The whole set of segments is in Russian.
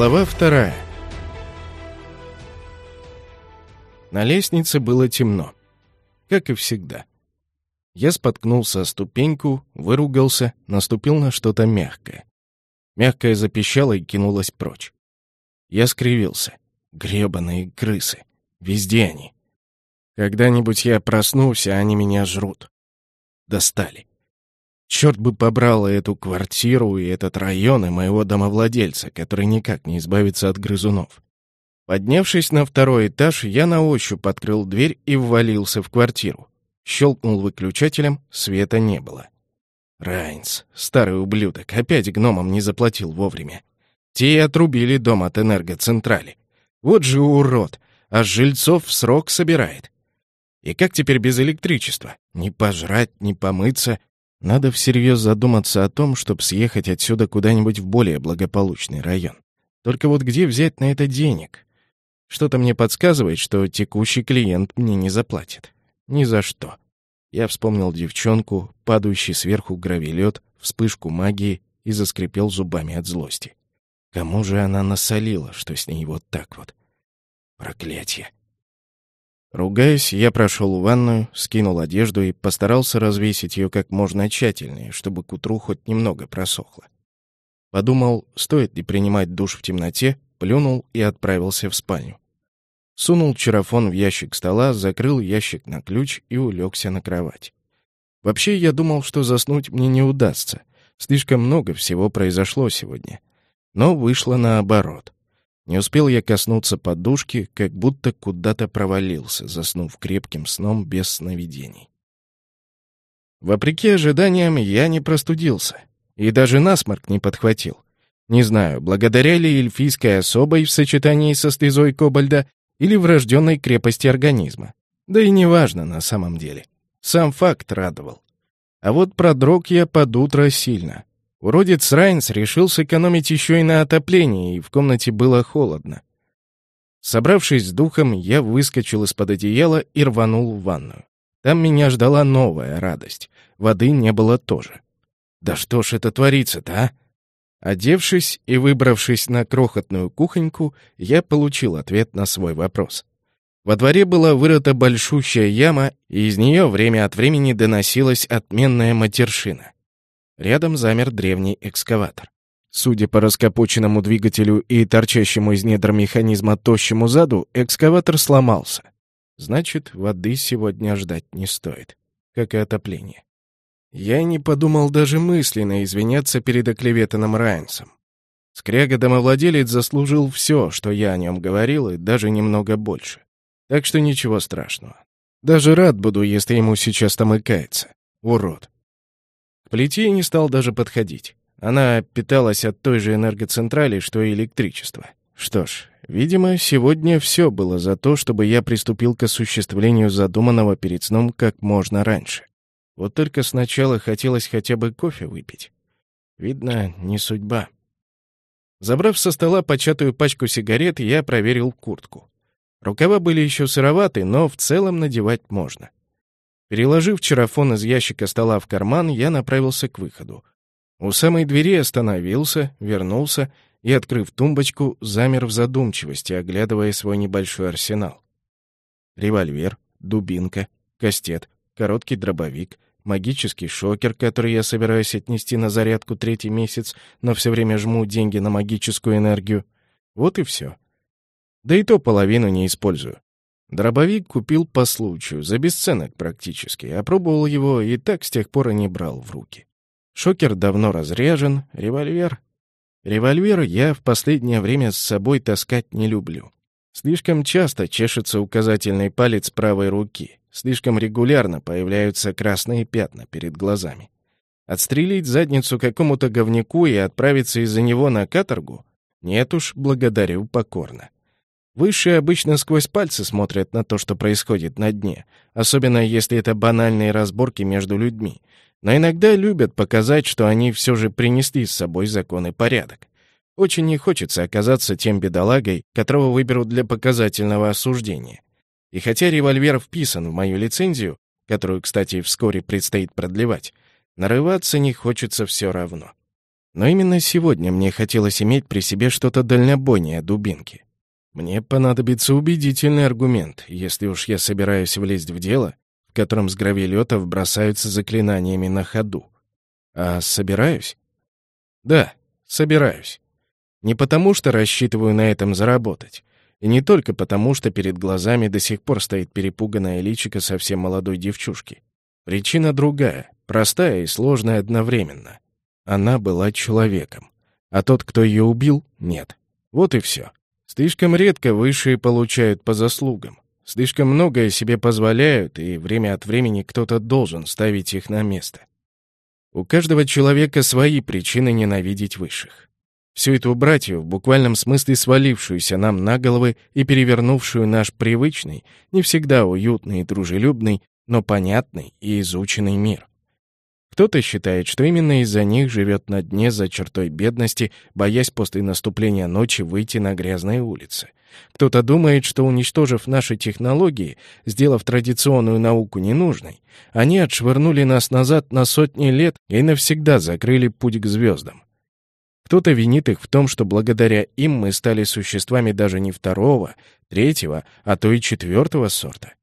Глава вторая. На лестнице было темно, как и всегда. Я споткнулся о ступеньку, выругался, наступил на что-то мягкое. Мягкое запищало и кинулось прочь. Я скривился. Гребаные крысы. Везде они. Когда-нибудь я проснулся, они меня жрут. Достали. Черт бы побрал эту квартиру и этот район и моего домовладельца, который никак не избавится от грызунов. Поднявшись на второй этаж, я на ощупь открыл дверь и ввалился в квартиру. Щелкнул выключателем, света не было. Райнс, старый ублюдок, опять гномам не заплатил вовремя. Те отрубили дом от энергоцентрали. Вот же урод, а жильцов в срок собирает. И как теперь без электричества? Ни пожрать, ни помыться. Надо всерьез задуматься о том, чтобы съехать отсюда куда-нибудь в более благополучный район. Только вот где взять на это денег? Что-то мне подсказывает, что текущий клиент мне не заплатит. Ни за что. Я вспомнил девчонку, падающий сверху гравилет, вспышку магии и заскрипел зубами от злости. Кому же она насолила, что с ней вот так вот? Проклятье. Ругаясь, я прошел в ванную, скинул одежду и постарался развесить ее как можно тщательнее, чтобы к утру хоть немного просохло. Подумал, стоит ли принимать душ в темноте, плюнул и отправился в спальню. Сунул чарафон в ящик стола, закрыл ящик на ключ и улегся на кровать. Вообще, я думал, что заснуть мне не удастся. Слишком много всего произошло сегодня. Но вышло наоборот. Не успел я коснуться подушки, как будто куда-то провалился, заснув крепким сном без сновидений. Вопреки ожиданиям, я не простудился. И даже насморк не подхватил. Не знаю, благодаря ли эльфийской особой в сочетании со слезой кобальда или врожденной крепости организма. Да и неважно на самом деле. Сам факт радовал. А вот продрог я под утро сильно. Уродец Райнс решил сэкономить еще и на отоплении, и в комнате было холодно. Собравшись с духом, я выскочил из-под одеяла и рванул в ванную. Там меня ждала новая радость. Воды не было тоже. Да что ж это творится-то, а? Одевшись и выбравшись на крохотную кухоньку, я получил ответ на свой вопрос. Во дворе была вырыта большущая яма, и из нее время от времени доносилась отменная матершина. Рядом замер древний экскаватор. Судя по раскопоченному двигателю и торчащему из недр механизма тощему заду, экскаватор сломался. Значит, воды сегодня ждать не стоит, как и отопление. Я не подумал даже мысленно извиняться перед оклеветанным Райнсом. Скряга-домовладелец заслужил все, что я о нем говорил, и даже немного больше. Так что ничего страшного. Даже рад буду, если ему сейчас там икается. Урод. Плите не стал даже подходить. Она питалась от той же энергоцентрали, что и электричество. Что ж, видимо, сегодня все было за то, чтобы я приступил к осуществлению задуманного перед сном как можно раньше. Вот только сначала хотелось хотя бы кофе выпить. Видно, не судьба. Забрав со стола початую пачку сигарет, я проверил куртку. Рукава были еще сыроваты, но в целом надевать можно. Переложив чарафон из ящика стола в карман, я направился к выходу. У самой двери остановился, вернулся и, открыв тумбочку, замер в задумчивости, оглядывая свой небольшой арсенал. Револьвер, дубинка, кастет, короткий дробовик, магический шокер, который я собираюсь отнести на зарядку третий месяц, но все время жму деньги на магическую энергию. Вот и все. Да и то половину не использую. Дробовик купил по случаю, за бесценок практически, опробовал его и так с тех пор и не брал в руки. Шокер давно разряжен, револьвер... Револьвер я в последнее время с собой таскать не люблю. Слишком часто чешется указательный палец правой руки, слишком регулярно появляются красные пятна перед глазами. Отстрелить задницу какому-то говнюку и отправиться из-за него на каторгу? Нет уж, благодарю покорно. Высшие обычно сквозь пальцы смотрят на то, что происходит на дне, особенно если это банальные разборки между людьми. Но иногда любят показать, что они все же принесли с собой закон и порядок. Очень не хочется оказаться тем бедолагой, которого выберут для показательного осуждения. И хотя револьвер вписан в мою лицензию, которую, кстати, вскоре предстоит продлевать, нарываться не хочется все равно. Но именно сегодня мне хотелось иметь при себе что-то дальнобойнее дубинки. Мне понадобится убедительный аргумент, если уж я собираюсь влезть в дело, в котором с гравелетов бросаются заклинаниями на ходу. А собираюсь? Да, собираюсь. Не потому, что рассчитываю на этом заработать. И не только потому, что перед глазами до сих пор стоит перепуганная личико совсем молодой девчушки. Причина другая, простая и сложная одновременно. Она была человеком. А тот, кто ее убил, нет. Вот и все. Слишком редко высшие получают по заслугам. Слишком многое себе позволяют, и время от времени кто-то должен ставить их на место. У каждого человека свои причины ненавидеть высших. Всю эту братью, в буквальном смысле свалившуюся нам на головы и перевернувшую наш привычный, не всегда уютный и дружелюбный, но понятный и изученный мир. Кто-то считает, что именно из-за них живет на дне за чертой бедности, боясь после наступления ночи выйти на грязные улицы. Кто-то думает, что уничтожив наши технологии, сделав традиционную науку ненужной, они отшвырнули нас назад на сотни лет и навсегда закрыли путь к звездам. Кто-то винит их в том, что благодаря им мы стали существами даже не второго, третьего, а то и четвертого сорта.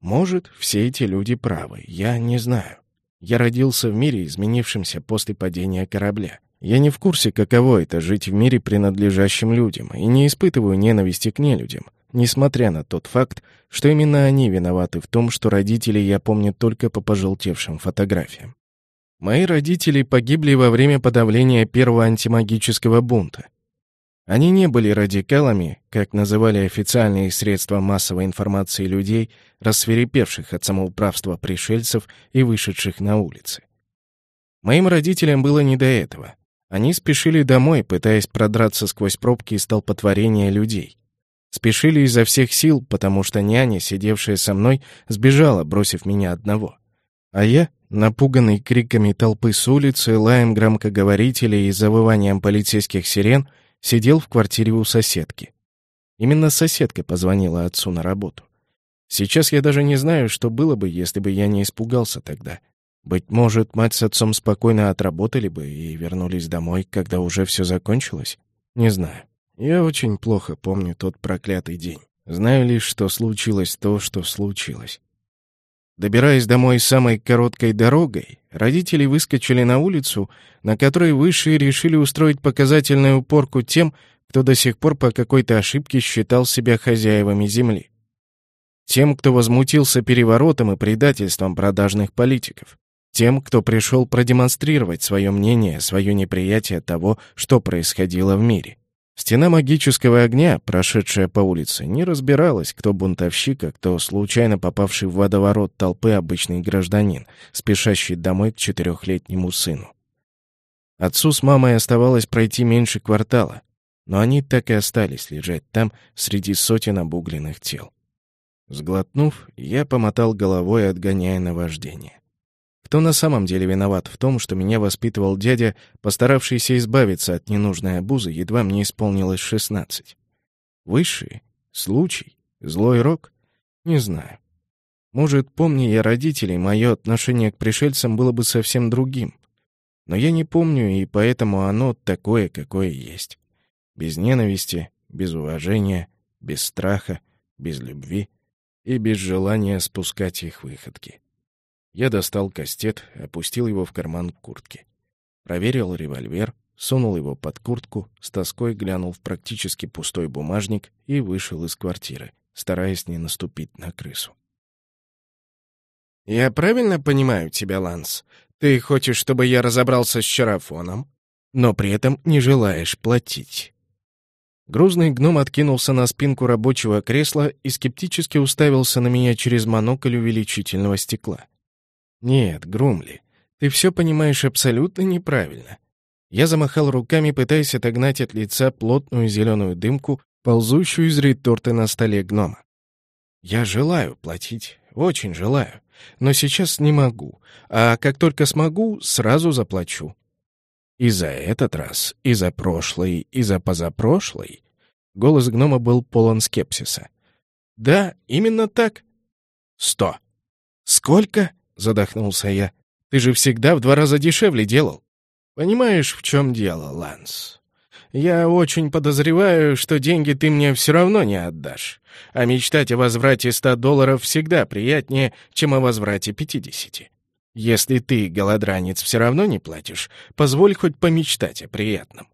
Может, все эти люди правы, я не знаю. Я родился в мире, изменившемся после падения корабля. Я не в курсе, каково это — жить в мире, принадлежащем людям, и не испытываю ненависти к нелюдям, несмотря на тот факт, что именно они виноваты в том, что родителей я помню только по пожелтевшим фотографиям. Мои родители погибли во время подавления первого антимагического бунта. Они не были радикалами, как называли официальные средства массовой информации людей, рассверепевших от самоуправства пришельцев и вышедших на улицы. Моим родителям было не до этого. Они спешили домой, пытаясь продраться сквозь пробки и столпотворения людей. Спешили изо всех сил, потому что няня, сидевшая со мной, сбежала, бросив меня одного. А я, напуганный криками толпы с улицы, лаем громкоговорителей и завыванием полицейских сирен, сидел в квартире у соседки. Именно соседка позвонила отцу на работу. Сейчас я даже не знаю, что было бы, если бы я не испугался тогда. Быть может, мать с отцом спокойно отработали бы и вернулись домой, когда уже все закончилось? Не знаю. Я очень плохо помню тот проклятый день. Знаю лишь, что случилось то, что случилось. Добираясь домой самой короткой дорогой, родители выскочили на улицу, на которой высшие решили устроить показательную упорку тем, кто до сих пор по какой-то ошибке считал себя хозяевами земли. Тем, кто возмутился переворотом и предательством продажных политиков. Тем, кто пришел продемонстрировать свое мнение, свое неприятие того, что происходило в мире. Стена магического огня, прошедшая по улице, не разбиралась, кто бунтовщик, а кто случайно попавший в водоворот толпы обычный гражданин, спешащий домой к четырехлетнему сыну. Отцу с мамой оставалось пройти меньше квартала, но они так и остались лежать там среди сотен обугленных тел. Сглотнув, я помотал головой, отгоняя наваждение. Кто на самом деле виноват в том, что меня воспитывал дядя, постаравшийся избавиться от ненужной обузы, едва мне исполнилось шестнадцать? Высший? Случай? Злой рок? Не знаю. Может, помни я родителей, мое отношение к пришельцам было бы совсем другим. Но я не помню, и поэтому оно такое, какое есть. Без ненависти, без уважения, без страха, без любви и без желания спускать их выходки. Я достал кастет, опустил его в карман куртки. Проверил револьвер, сунул его под куртку, с тоской глянул в практически пустой бумажник и вышел из квартиры, стараясь не наступить на крысу. «Я правильно понимаю тебя, Ланс? Ты хочешь, чтобы я разобрался с Чарафоном, но при этом не желаешь платить?» Грузный гном откинулся на спинку рабочего кресла и скептически уставился на меня через монокль увеличительного стекла. «Нет, Грумли, ты все понимаешь абсолютно неправильно». Я замахал руками, пытаясь отогнать от лица плотную зеленую дымку, ползущую из реторты на столе гнома. «Я желаю платить, очень желаю, но сейчас не могу, а как только смогу, сразу заплачу». И за этот раз, и за прошлый, и за позапрошлый. Голос гнома был полон скепсиса. «Да, именно так». «Сто». «Сколько?» — задохнулся я. «Ты же всегда в два раза дешевле делал». Понимаешь, в чем дело, Ланс? Я очень подозреваю, что деньги ты мне все равно не отдашь. А мечтать о возврате ста долларов всегда приятнее, чем о возврате пятидесяти. Если ты, голодранец, все равно не платишь, позволь хоть помечтать о приятном».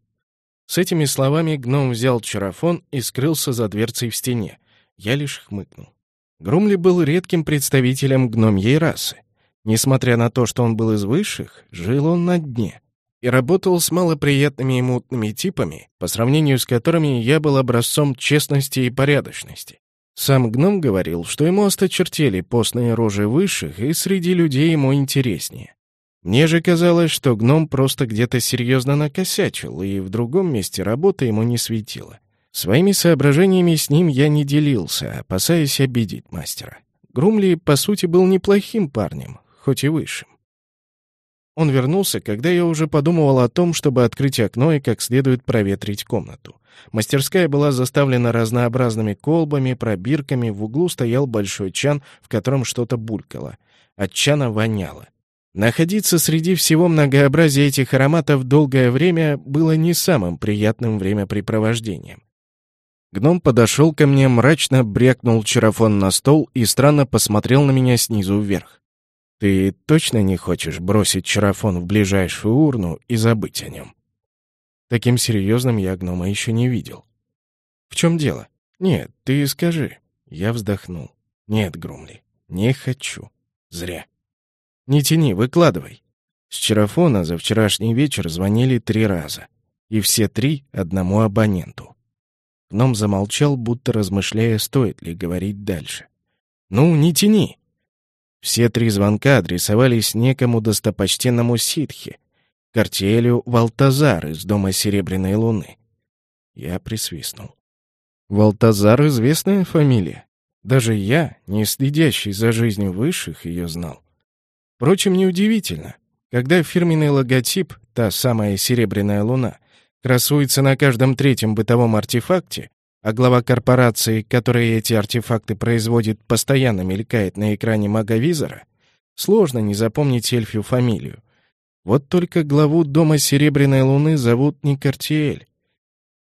С этими словами гном взял чарафон и скрылся за дверцей в стене. Я лишь хмыкнул. Грумли был редким представителем гномьей расы. Несмотря на то, что он был из высших, жил он на дне и работал с малоприятными и мутными типами, по сравнению с которыми я был образцом честности и порядочности. Сам гном говорил, что ему осточертели постные рожи высших, и среди людей ему интереснее. Мне же казалось, что гном просто где-то серьезно накосячил, и в другом месте работа ему не светила. Своими соображениями с ним я не делился, опасаясь обидеть мастера. Грумли, по сути, был неплохим парнем, хоть и высшим. Он вернулся, когда я уже подумывал о том, чтобы открыть окно и как следует проветрить комнату. Мастерская была заставлена разнообразными колбами, пробирками, в углу стоял большой чан, в котором что-то булькало. От чана воняло. Находиться среди всего многообразия этих ароматов долгое время было не самым приятным времяпрепровождением. Гном подошел ко мне, мрачно брякнул чарафон на стол и странно посмотрел на меня снизу вверх. «Ты точно не хочешь бросить чарафон в ближайшую урну и забыть о нем?» Таким серьезным я гнома еще не видел. «В чем дело?» «Нет, ты скажи». Я вздохнул. «Нет, Грумли, не хочу. Зря». «Не тяни, выкладывай». С чарафона за вчерашний вечер звонили три раза. И все три одному абоненту. Гном замолчал, будто размышляя, стоит ли говорить дальше. «Ну, не тяни!» Все три звонка адресовались некому достопочтенному ситхе, картелю Валтазар из Дома Серебряной Луны. Я присвистнул. Валтазар — известная фамилия. Даже я, не следящий за жизнью высших, ее знал. Впрочем, неудивительно. Когда фирменный логотип, та самая Серебряная Луна, красуется на каждом третьем бытовом артефакте, а глава корпорации, которая эти артефакты производит, постоянно мелькает на экране маговизора, сложно не запомнить эльфию фамилию. Вот только главу Дома Серебряной Луны зовут не Картиэль.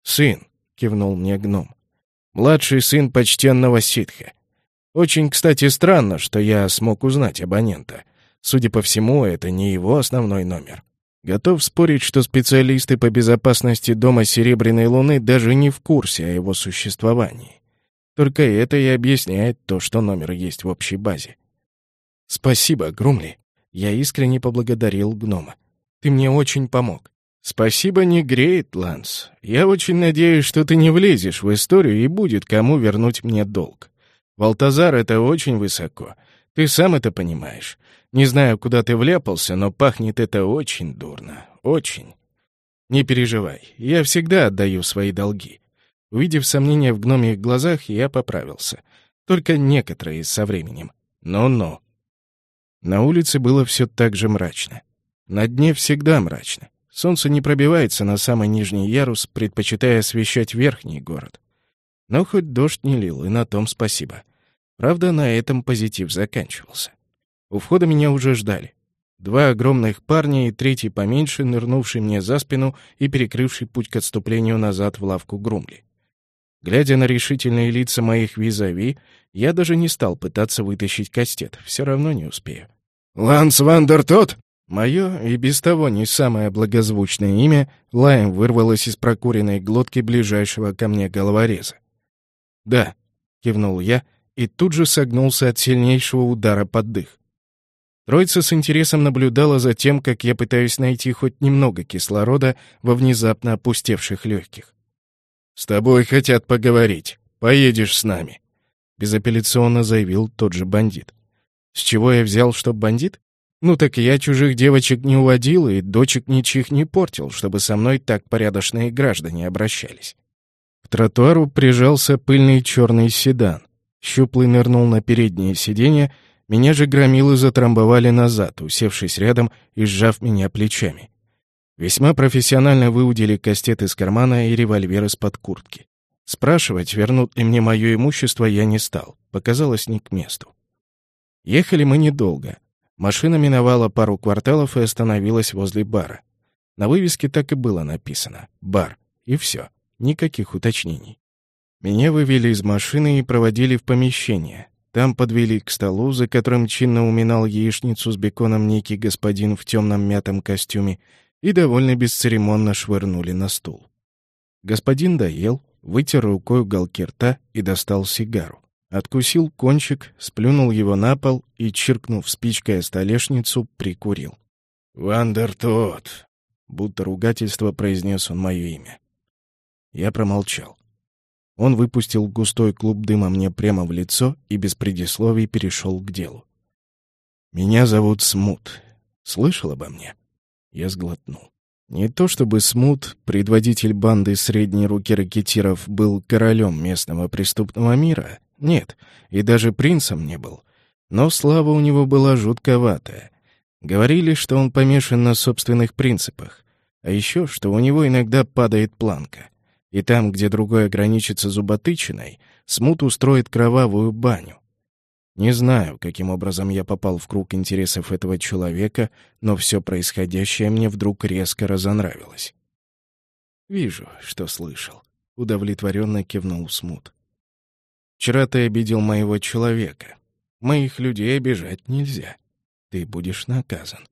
«Сын», — кивнул мне гном, — «младший сын почтенного ситха. Очень, кстати, странно, что я смог узнать абонента. Судя по всему, это не его основной номер». Готов спорить, что специалисты по безопасности Дома Серебряной Луны даже не в курсе о его существовании. Только это и объясняет то, что номер есть в общей базе. «Спасибо, Грумли». Я искренне поблагодарил гнома. «Ты мне очень помог». «Спасибо не греет, Ланс. Я очень надеюсь, что ты не влезешь в историю и будет кому вернуть мне долг. Валтазар — это очень высоко. Ты сам это понимаешь. Не знаю, куда ты вляпался, но пахнет это очень дурно. Очень. Не переживай, я всегда отдаю свои долги. Увидев сомнения в гномьих глазах, я поправился. Только некоторые со временем. Но-но. На улице было все так же мрачно. На дне всегда мрачно. Солнце не пробивается на самый нижний ярус, предпочитая освещать верхний город. Но хоть дождь не лил, и на том спасибо. Правда, на этом позитив заканчивался. У входа меня уже ждали. Два огромных парня и третий поменьше, нырнувший мне за спину и перекрывший путь к отступлению назад в лавку Грумли. Глядя на решительные лица моих визави, я даже не стал пытаться вытащить кастет, все равно не успею. «Ланс Вандер тот?» Мое и без того не самое благозвучное имя лаем вырвалось из прокуренной глотки ближайшего ко мне головореза. «Да», — кивнул я и тут же согнулся от сильнейшего удара под дых. Троица с интересом наблюдала за тем, как я пытаюсь найти хоть немного кислорода во внезапно опустевших легких. «С тобой хотят поговорить. Поедешь с нами», — безапелляционно заявил тот же бандит. «С чего я взял, что бандит? Ну так я чужих девочек не уводил и дочек ничьих не портил, чтобы со мной так порядочные граждане обращались». К тротуару прижался пыльный черный седан. Щуплый нырнул на переднее сиденье — меня же громилы затрамбовали назад, усевшись рядом и сжав меня плечами. Весьма профессионально выудили кастет из кармана и револьвер из-под куртки. Спрашивать, вернут ли мне мое имущество, я не стал. Показалось не к месту. Ехали мы недолго. Машина миновала пару кварталов и остановилась возле бара. На вывеске так и было написано «Бар». И все. Никаких уточнений. Меня вывели из машины и проводили в помещение. Там подвели к столу, за которым чинно уминал яичницу с беконом некий господин в темном мятом костюме, и довольно бесцеремонно швырнули на стул. Господин доел, вытер рукой уголки рта и достал сигару. Откусил кончик, сплюнул его на пол и, чиркнув спичкой о столешницу, прикурил. «Вандер тот!» — будто ругательство произнес он мое имя. Я промолчал. Он выпустил густой клуб дыма мне прямо в лицо и без предисловий перешел к делу. «Меня зовут Смут. Слышал обо мне?» Я сглотнул. Не то чтобы Смут, предводитель банды средней руки ракетиров, был королем местного преступного мира. Нет, и даже принцем не был. Но слава у него была жутковатая. Говорили, что он помешан на собственных принципах. А еще, что у него иногда падает планка. И там, где другой ограничится зуботычиной, Смут устроит кровавую баню. Не знаю, каким образом я попал в круг интересов этого человека, но все происходящее мне вдруг резко разонравилось. «Вижу, что слышал», — удовлетворенно кивнул Смут. «Вчера ты обидел моего человека. Моих людей обижать нельзя. Ты будешь наказан».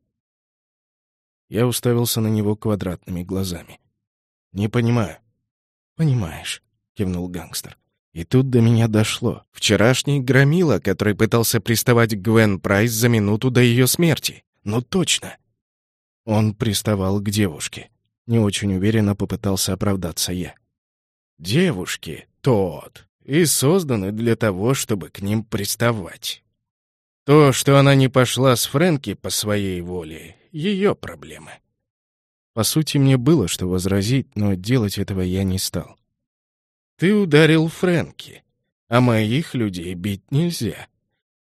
Я уставился на него квадратными глазами. «Не понимаю». «Понимаешь», — кивнул гангстер. И тут до меня дошло. Вчерашний громила, который пытался приставать к Гвен Прайс за минуту до ее смерти. Ну точно. Он приставал к девушке. Не очень уверенно попытался оправдаться я. Девушки, тот, и созданы для того, чтобы к ним приставать. То, что она не пошла с Фрэнки по своей воле, ее проблемы. По сути, мне было что возразить, но делать этого я не стал. Ты ударил Фрэнки, а моих людей бить нельзя.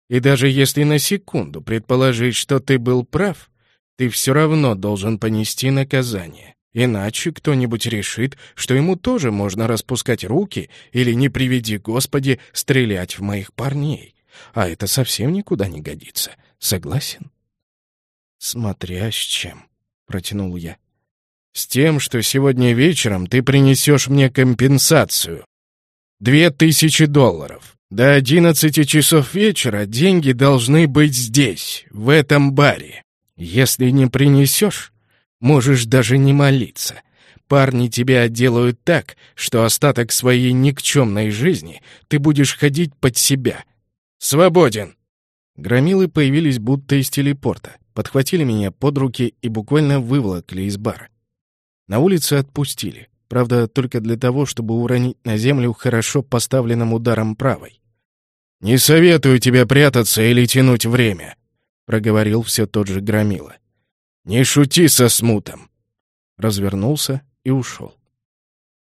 И даже если на секунду предположить, что ты был прав, ты все равно должен понести наказание. Иначе кто-нибудь решит, что ему тоже можно распускать руки или, не приведи Господи, стрелять в моих парней. А это совсем никуда не годится. Согласен? «Смотря с чем», — протянул я. С тем, что сегодня вечером ты принесешь мне компенсацию. Две тысячи долларов. До одиннадцати часов вечера деньги должны быть здесь, в этом баре. Если не принесешь, можешь даже не молиться. Парни тебя отделают так, что остаток своей никчемной жизни ты будешь ходить под себя. Свободен!» Громилы появились будто из телепорта, подхватили меня под руки и буквально выволокли из бара. На улице отпустили. Правда, только для того, чтобы уронить на землю хорошо поставленным ударом правой. «Не советую тебе прятаться или тянуть время», — проговорил все тот же Громила. «Не шути со смутом». Развернулся и ушел.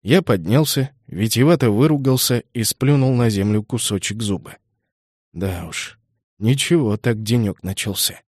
Я поднялся, витиевато выругался и сплюнул на землю кусочек зуба. Да уж, ничего так денек начался.